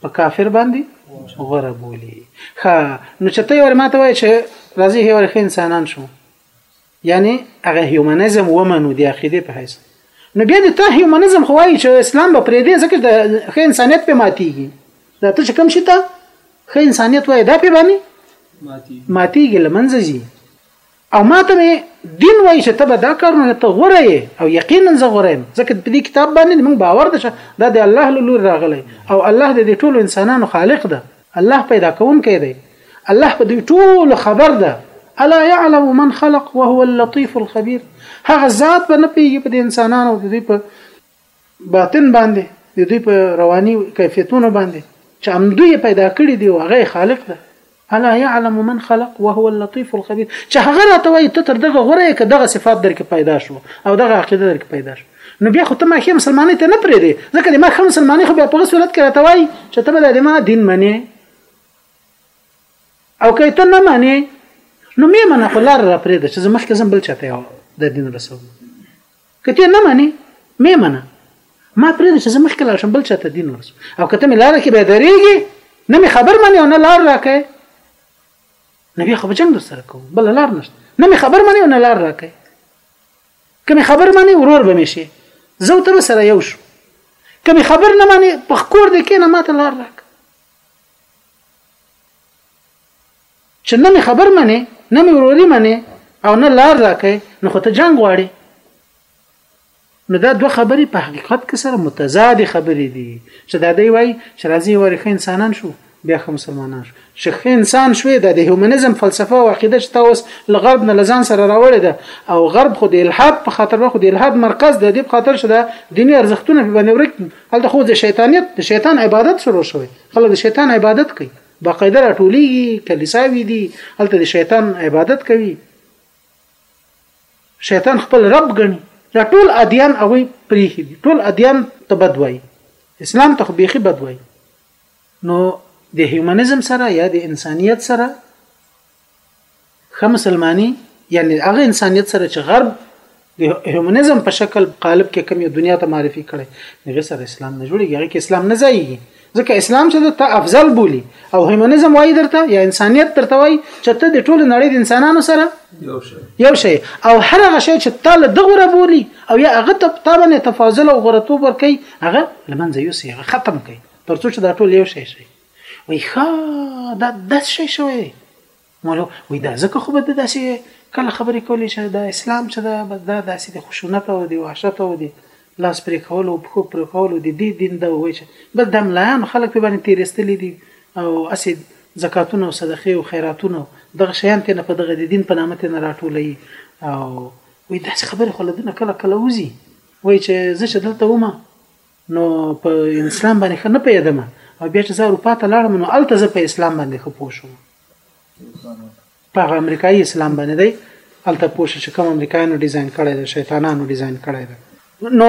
Speaker 1: په کافر باندې غوره بولی ها نو چې ته یو ماته وای چې راځي هیور خې انسانان شو یعنی هغه هیومنزم ومنو د عقیده په حیث نو بیا د ته هیومنزم خو وایي چې اسلام به پرې دی ځکه د خې انسانیت په ماتيږي دا ته چې کوم شي ته خې انسانیت وایي دا په باندې ماتيږي لمنځه ځي او ماته مې دین وایي چې ته به دا کارونه نه ته غوره یې او یقینا زه غوره یم ځکه په دې کتاب باندې موږ باور ده شه دا د الله له لوري راغلی او الله د دې ټولو انسانانو خالق ده الله پیدا کوونکی دی الله په دې ټولو خبر ده الا يعلم من خلق وهو اللطيف الخبير هغه ذات به نه پیږي په انسانانو د دې په باطن باندې د دوی په رواني کیفیتونو باندې چې هم دوی پیدا کړی دی او هغه خالق ده الا يعلم من خلق وهو اللطيف الخبير چې هغه راته وایي ته تر دغه غوره کې دغه صفات درکې پیدا شو او دغه عقیده درکې پیدا شو نو بیا خو ته ما خې مسلمانې ته نه پرې دی ځکه د ما خې مسلمانې خو بیا په صورت کې راته وایي چې ته به د ما دین منې او که ته نه منې نو مې منه خو لار را پرې ده چې زه مخکې زم بل چاته د دین رسول که ته نه منې مې منه ما پرېږده چې زه مخکې لاړ شم بل چا ته دین ورسو او که ته مې لاره کې بیا درېږې نه مې خبر منې او نه لار راکوې نو بیا خو به جنګ درسره کوو بله لار نشته نه مې خبر منې او نه لار راکوې که مې خبر منې ورور به مې شې زه او ته به سره یو شو که مې خبر نه منې په کور دې کښېنه ما ته لار راکړه چه نه مې خبر منې نه مې وروري منې او نه لار راکې نو خو ته جنګ غواړې نو دا دوه خبرې په حقیقت کې سره متضاد خبرې دي چې دا دی وای چې راځي ورخه انسانان شو بیا خو مسلمانان شو چې خه انسان شوې د هیومنزم فلسفه او عقیده چې تاسو له غرب نه لزان سره راوړې ده او غرب خو د الحاد په خاطر خو د الحاد مرکز د دې په خاطر چې دا دینی ارزښتونه په باندې ورک هلته خو د شیطانیت د شیطان عبادت شروع شوی خلک د شیطان عبادت کوي باقاعده راټولېږي کلیساوي دي هلته د شیطان عبادت کوي شیطان خپل رب ګڼي دا ټول ادیان او پریخي دي ټول ادیان ته بد وایي اسلام ته خو بيخي بد وایي نو د هیومنزم سره یا د انسانیت سره ښه مسلمانی یعنی هغه انسانیت سره چې غرب د هیومنزم په شکل قالب کې کوم یو دنیا ته معرفي کړي هغه سره اسلام نه جوړیږي هغه کې اسلام نه ځایږي ځکه اسلام چې ته افضل بولی او هیومنزم وایي درته یا انسانیت درته وایي چې ته د ټولو نړۍ د انسانانو سره
Speaker 2: یو شی
Speaker 1: او هر هغه شی چې تا له دغه غره بولی او یا هغه ته تا باندې تفاضل او غرتوب ورکي هغه لمنځه یوسي هغه ختم کوي ترڅو چې دا ټول یو شی شي وای ښا دا داس شي شوی مولو وی دا ځکه خو به داسې کله خبرې کولې چې دا اسلام چې دا بس دا داسې د خشونت او د وحشت او د لاس پرې کول او پښو پرې کول د دې دین دا وای چې بس د ملایانو خلک په باندې تیرستلې دي او اسې زکاتونه او صدقې او خیراتونه دغه شیان ته نه په دغه د دین په نامه ته نه راټولې او وی داسې خبرې خو لدنه کله کله وزي وای چې زه چې دلته ومه نو په اسلام باندې خنه پیدم او بیا چې زه اروپا ته لاړم نو الته زه په اسلام باندې خو پوه شوم په امریکایي اسلام باندې دی الته پوه شو چې کوم امریکایانو ډیزاین کړی دی شیطانانو ډیزاین کړی دی نو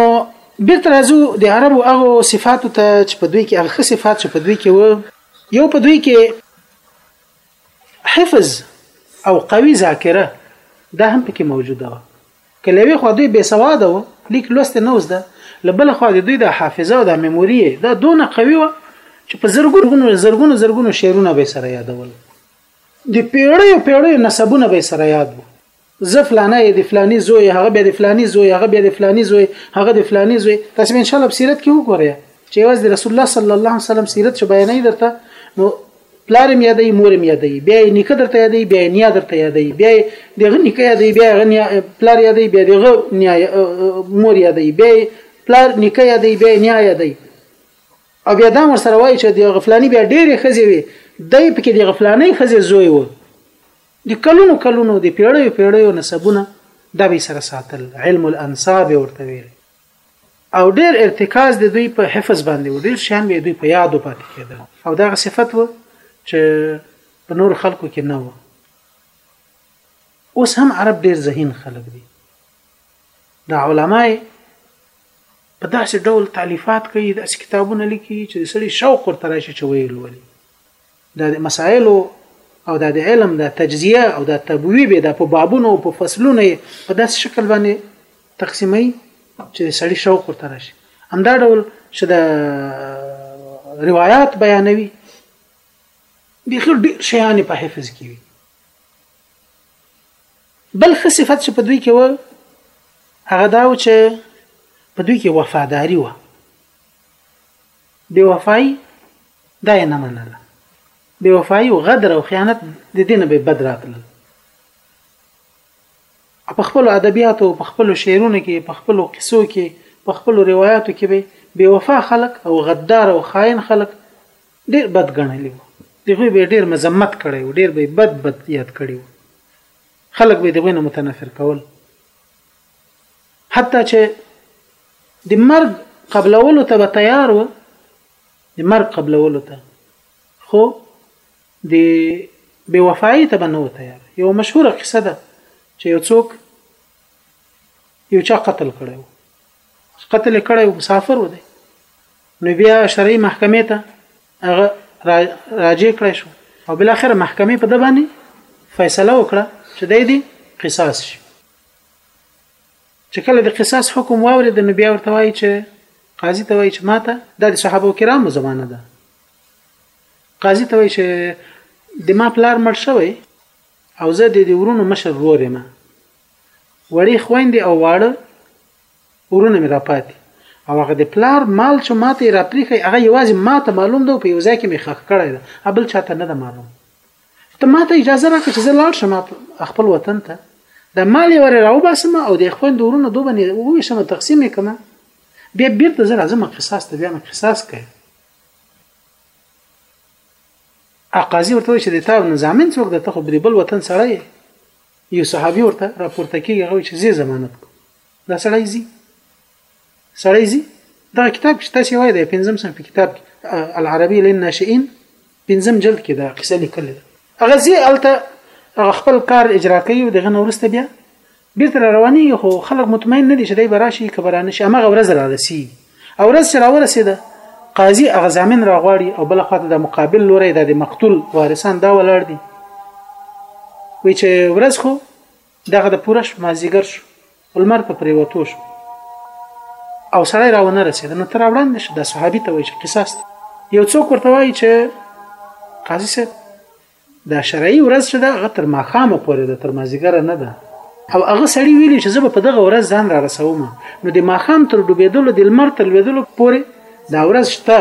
Speaker 1: بیرته راځو د عربو هغه صفاتو ته چې په دوی کې هغه صفات چې په دوی کې و یو په دوی کې حفظ او قوي ذاکره دا هم پکې موجوده وه که له یوې خوا دوی بې سواده وو لیک لوست نه وزده له بل خوا د دوی د حافظه او د میموري دا دونه قوي وه چې په زرګونو زرګونو زرګونو شعرونه به سره یادول د پیړیو پیړیو نسبونه به سره یاد وو زه فلانه یې د فلانی زوی هغه بیا د فلانی زوی هغه بیا د فلانی زوی هغه د فلانی زوی تاسو ان شاء الله سیرت کې وګورئ چې واز د رسول الله صلی الله علیه وسلم سیرت چې بیانې درته نو پلارم یادې مورم یادې بیا نیکه درته یادې بیا نیا درته یادې بیا د غنی کې یادې بیا غنی پلار یادې بیا د غو نیا مور یادې بیا پلار نیکه یادې بیا نیا یادې او بیا دا ور سره وای چې د غفلانی بیا ډېرې خزې وي دای په کې د غفلانی خزې زوی وو د کلونو کلونو د پیړیو پیړیو نسبونه د به سره ساتل علم الانصاب ورته ویل او ډیر ارتکاز د دوی په حفظ باندې و ډیر شیان به دوی په یادو پاتې کېدل او دا صفت و چې په نور خلکو کې نه و اوس هم عرب ډیر ذهین خلک دي دا علماي په داسې ډول تالیفات کوي داسې کتابونه لیکي چې د سړي شوق ورته راشي چې ویل ولي دا د مسائلو او دا د علم دا تجزیه او دا تبویب دا په بابونو او په فصلونو په داس شکل باندې تقسیمي چې سړی شوق ورته راشي همدا ډول چې د روایت بیانوي د خل ډیر شیان په حفظ کې وي بل خ صفت چې په دوی کې و هغه دا و چې په دوی کې وفاداری و بې وفايي دا یې نه منله بې وفايي او غدر او خیانت د دې نه به بد راتلل په خپل ادبیاتو په خپل شعرونو کې په خپل قصو کې په خپل روایتو کې به بې وفا خلک او غدار او خائن خلک ډېر بد ګڼلی وو دغه به ډېر مذمت کړی و ډېر به بد بد یاد کړی و خلک به دغه نه متنفر کول حتی چې د مرګ قبلولو ته به تیار و د مرګ قبلولو ته خو د بې وفایي ته به نه و تیار یو مشهوره قصه ده چې یو څوک یو چا قتل کړی و قتل یې کړی و مسافر و دی نو بیا شرعي محکمې ته هغه راجع کړی شو او بل اخر محکمې په د باندې فیصله وکړه چې د دې قصاص شي چې کله د قصاص حکم واورید نو بیا ورته وایي چې قاضي ته وایي چې ماته د صحابه کرامو زمانه ده قاضي ته وایي چې د ما پلار مړ شوی او زه د دې ورونو مشر ورور یم وړې خويندې او واړه ورونه مې را پاتې او هغه د پلار مال چې ماته را پریخي هغه یوازې ماته معلوم دی په یو ځای کې مې خخ کړی دی بل چاته نه ده معلوم ته ما ته اجازه راکړه چې زه لاړ شم خپل وطن ته د مال یې ورې راوباسم او د خویند ورونو دوه بنې وویشم تقسیم یې کړم بیا بیرته زه راځم قصاص ته بیا مې قصاص کوي قاضي ورته وایي چې د تاب نه ضامن څوک د تخو بری بل وطن سړی یو صحابي ورته راپورته کیږي هغه چې زی ضمانت کو دا سړی زی سړی زی دا کتاب چې تاسو وایي د پنځم صنف کتاب کې العربي للناشئين پنځم جلد کې دا قصه لیکل ده هغه زی الته هغه خپل کار اجرا کوي او دغه نورسته بیا بیرته رواني خو خلک مطمئن نه دي چې دای براشي کبرانه شي هغه ورځ را رسی او ورځ چې را ورسېده قاضي هغه ضامن را غواړي او بل خواته د مقابل لوري د مقتول وارثان دا ولاړ دي وی چې ورځ خو دغه د پوره شو مازیګر شو لمر په پریوتو شو او سړی راونه رسید نو تر وړاندې شو د صحابي ته وایي چې قصاص یو څوک ورته وایي چې قاضي صاحب دا شرعي ورځ چې دا هغه تر ماښامه پورې ده تر مازیګره نه ده او هغه سړی ویلي چې زه به په دغه ورځ ځان را رسوم نو د ماښام تر ډوبېدلو د لمر تر لوېدلو پورې دا ورځ شته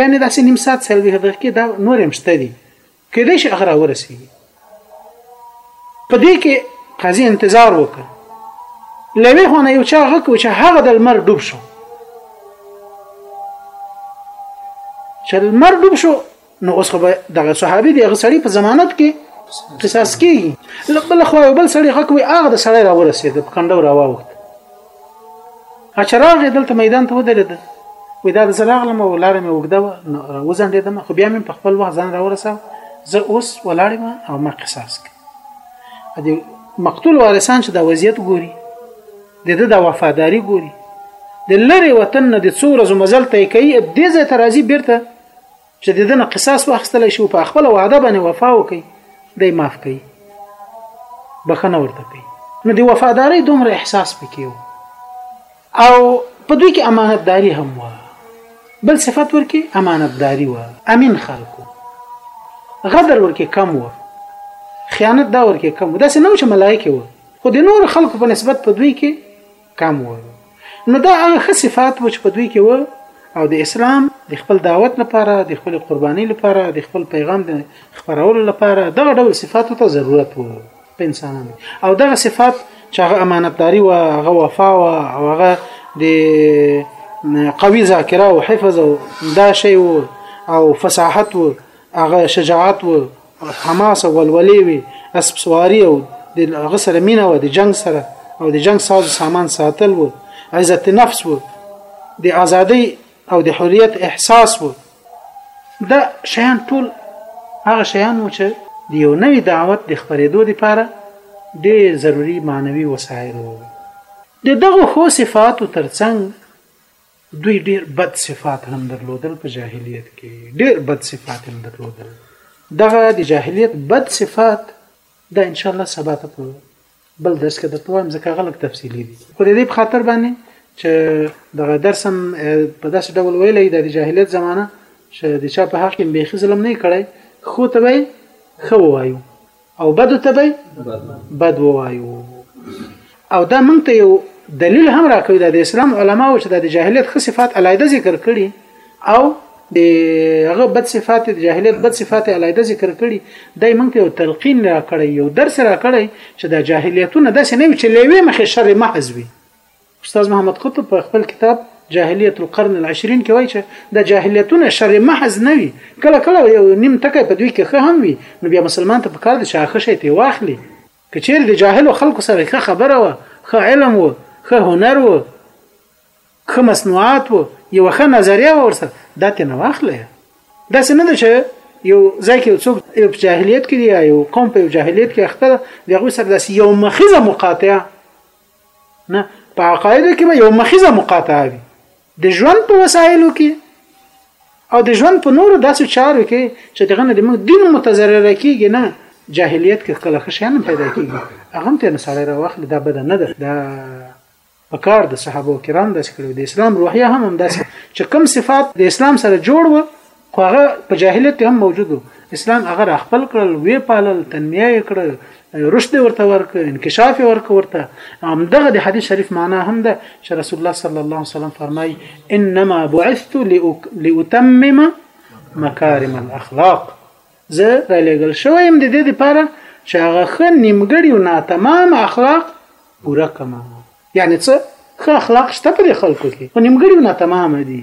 Speaker 1: یعنی داسې نیم ساعت سلوي دقیقې دا نور هم شته دي کېدای شي هغه راورسېږي په دې کې قاضي انتظار وکړ لوي خو نه یو چا غږ و چې هغه د لمر ډوب شو چې لمر ډوب شو نو اوس خو دغه صحابي دی هغه سړی په ضمانت کې قصاص کیږي لبل خو یو بل سړی غږ وي هغه د سړی راورسېد په کنده راووت چې راغې دلته میدان ته ودرېد وې دا د زراغ لمه ولاره مې وګده وزنډېدم خو بیا مې په خپل وخت ځان راورساو زه اوس ولاړم او ما قصاص کړ دې مقتول وارثان چې دا وضعیت ګوري د د وفاداری ګوري د لری وطن نه د څو ورځې مزل ته کوي د زه ترازی بیرته چې د دنه قصاص واخستل شي او په خپل وعده باندې وفا وکړي دی معاف کړي بخنه ورته کوي نو دی وفاداری دومره احساس پکې او په دوی کې امانتداري هم و بل صفت ورکې امانتداري و امین خلکو غدر ورکې کم و خیانت دا ورکې کم و داسې نه چې ملایکه و خو د نور خلکو په نسبت په دوی کې کم و نو دا هغه ښه صفات و چې په دوی کې و او د اسلام د خپل دعوت لپاره د خپل قرباني لپاره د خپل پیغام د خبرولو لپاره دغه ډول صفاتو ته ضرورت وو په انسانانو او دغه صفات چې هغه امانتداري و هغه وفا و او هغه د قوي ذاکره او حفظ او دا شی او فصاحت او هغه شجاعت او حماس او ولولې وي اسب سواری او د هغه سره مینه و د جنگ سره او د جنگ ساز سامان ساتل وو عزت نفس وو د ازادۍ او د حریت احساس وو دا شیان ټول هغه شیان وو چې د یو نوې دعوت د خبرېدو لپاره ډېر ضروری معنوي وسایل وو د دغه خو صفاتو ترڅنګ دوی ډیر بد صفات هم درلودل په جاهلیت کې ډیر بد صفات هم درلودل دغه د جاهلیت بد صفات دا ان شاء الله سبا ته په بل درس کې درته وایم ځکه غلط تفصیلی دي خو د دې په خاطر باندې چې دغه درس هم په داسې ډول ویلې د جاهلیت زمانہ چې د چا په حق کې به ظلم نه کړي خو ته به خو وایو او بدو ته به بد ووایو او دا مونږ ته یو دلیل هم راکوي د اسلام علماو چې د جاهلیت خ صفات علایده ذکر کړي او د هغه بد صفات د جاهلیت بد صفات علایده ذکر کړي دای مونږ ته یو تلقین را کړی یو درس را کړی چې د جاهلیتونه داسې نه وي چې لوي مخې شر محض وي استاد محمد قطب په خپل کتاب جاهلیت القرن العشرین کې وایي چې د جاهلیتونه شر محض نه وي کله کله یو نیم ټکی په دوی کې ښه هم وي نو بیا مسلمان ته پکار دی چې هغه شی ته واخلي که چیرې د جاهلو خلکو سره ښه خبره وه ښه علم وه ښه هنر وه ښه مصنوعات وه یو ښه نظریه وه ورسره دا ته نه واخلي داسې نه ده چې یو ځای کې څوک یو جاهلیت کې دی یو قوم په جاهلیت کې اخته دی هغه سره داسې یو مخیزه مقاطعه نه په عقایدو کې به یو مخیزه مقاطعه وي د ژوند په وسایلو کې او د ژوند په نورو داسې چارو کې چې دغه نه د موږ دین متضرر کیږي نه جاهلیت کې کله خشان پیدا کیږي هغه ته نه سړی راوخل دا بد نه ده دا پکار د صحابه کرام د سکړو د اسلام روحیه هم هم داسې چې کم صفات د اسلام سره جوړ و خو هغه په جاهلیت هم موجود و اسلام هغه را خپل کړل وی پالل تنمیه یې کړ رشد ورته ورک انکشاف ورک ورته هم دغه د حدیث شریف معنا هم ده چې رسول الله صلی الله علیه وسلم فرمایي انما بعثت لاتمم مکارم الاخلاق زه را لېږل شوی يم د دې لپاره چې هغه ښه نیمګړي او ناتمام اخلاق پوره کما یعنی څه ښه اخلاق شته په خلکو کې خو نیمګړي او ناتمام دي